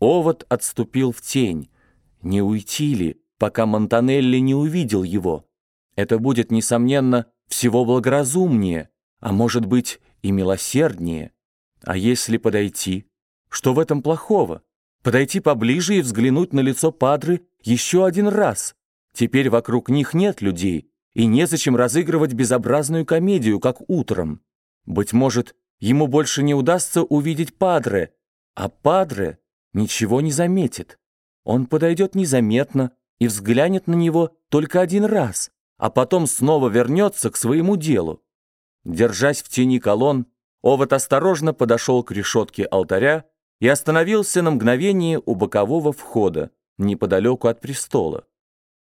Овод отступил в тень. Не уйти ли, пока Монтанелли не увидел его? Это будет, несомненно, всего благоразумнее, а может быть и милосерднее. А если подойти? Что в этом плохого? Подойти поближе и взглянуть на лицо Падры еще один раз. Теперь вокруг них нет людей, и незачем разыгрывать безобразную комедию, как утром. Быть может, ему больше не удастся увидеть Падре, а Падре ничего не заметит. Он подойдет незаметно и взглянет на него только один раз, а потом снова вернется к своему делу. Держась в тени колонн, Овод осторожно подошел к решетке алтаря и остановился на мгновение у бокового входа, неподалеку от престола.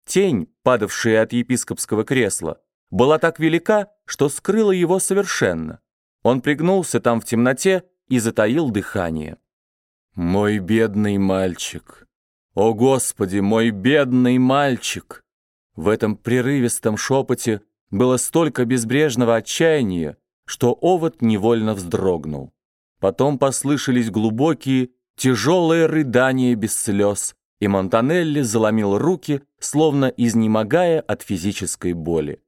Тень, падавшая от епископского кресла, была так велика, что скрыла его совершенно. Он пригнулся там в темноте и затаил дыхание. «Мой бедный мальчик! О, Господи, мой бедный мальчик!» В этом прерывистом шепоте было столько безбрежного отчаяния, что овод невольно вздрогнул. Потом послышались глубокие, тяжелые рыдания без слез, и Монтанелли заломил руки, словно изнемогая от физической боли.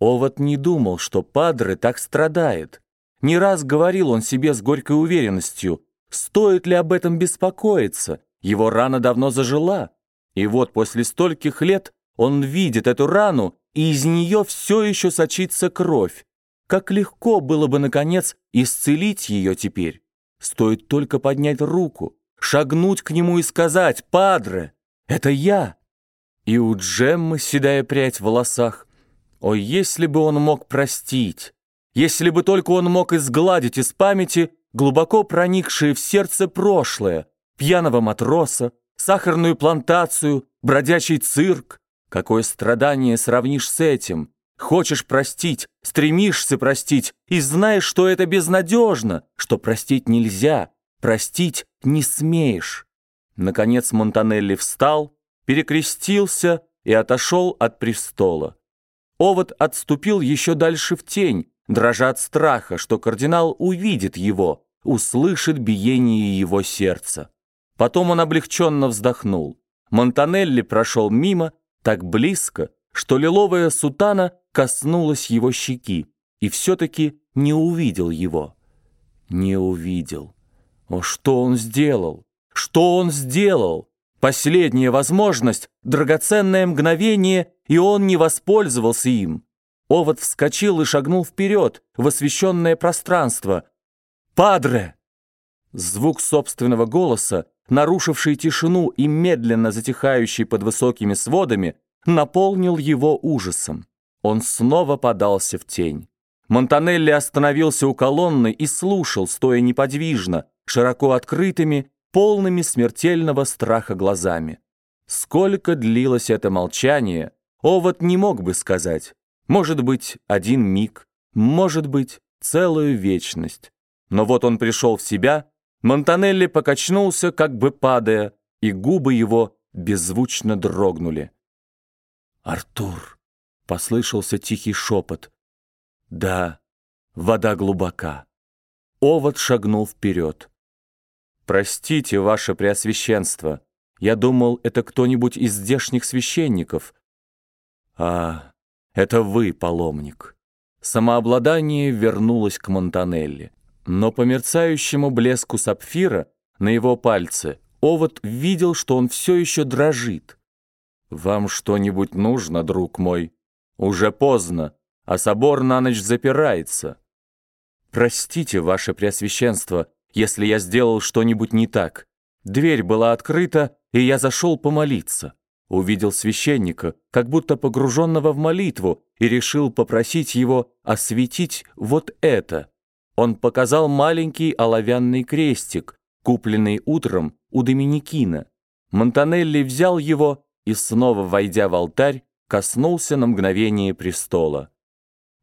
Овод не думал, что Падре так страдает. Не раз говорил он себе с горькой уверенностью, Стоит ли об этом беспокоиться? Его рана давно зажила. И вот после стольких лет он видит эту рану, и из нее все еще сочится кровь. Как легко было бы, наконец, исцелить ее теперь. Стоит только поднять руку, шагнуть к нему и сказать «Падре, это я!» И у Джеммы седая прядь в волосах. О, если бы он мог простить! Если бы только он мог изгладить из памяти глубоко проникшие в сердце прошлое, пьяного матроса, сахарную плантацию, бродячий цирк. Какое страдание сравнишь с этим? Хочешь простить, стремишься простить, и знаешь, что это безнадежно, что простить нельзя, простить не смеешь. Наконец Монтанелли встал, перекрестился и отошел от престола. Овод отступил еще дальше в тень, дрожа от страха, что кардинал увидит его, услышит биение его сердца. Потом он облегченно вздохнул. Монтанелли прошел мимо, так близко, что лиловая сутана коснулась его щеки, и все-таки не увидел его. Не увидел. О, что он сделал? Что он сделал? Последняя возможность, драгоценное мгновение, и он не воспользовался им. Овод вскочил и шагнул вперед, в освещенное пространство, «Падре!» Звук собственного голоса, нарушивший тишину и медленно затихающий под высокими сводами, наполнил его ужасом. Он снова подался в тень. Монтанелли остановился у колонны и слушал, стоя неподвижно, широко открытыми, полными смертельного страха глазами. Сколько длилось это молчание, Овод не мог бы сказать. Может быть, один миг, может быть, целую вечность. Но вот он пришел в себя, Монтанелли покачнулся, как бы падая, и губы его беззвучно дрогнули. «Артур!» — послышался тихий шепот. «Да, вода глубока». Овод шагнул вперед. «Простите, ваше преосвященство, я думал, это кто-нибудь из здешних священников». «А, это вы, паломник». Самообладание вернулось к Монтанелли. Но по мерцающему блеску сапфира на его пальце Овод видел, что он все еще дрожит. «Вам что-нибудь нужно, друг мой? Уже поздно, а собор на ночь запирается. Простите, ваше преосвященство, если я сделал что-нибудь не так. Дверь была открыта, и я зашел помолиться. Увидел священника, как будто погруженного в молитву, и решил попросить его осветить вот это». Он показал маленький оловянный крестик, купленный утром у Доминикина. Монтанелли взял его и, снова войдя в алтарь, коснулся на мгновение престола.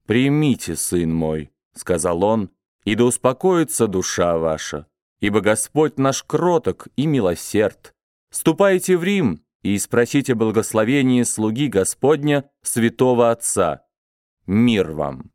«Примите, сын мой», — сказал он, — «и да успокоится душа ваша, ибо Господь наш кроток и милосерд. Ступайте в Рим и спросите благословение слуги Господня, святого Отца. Мир вам!»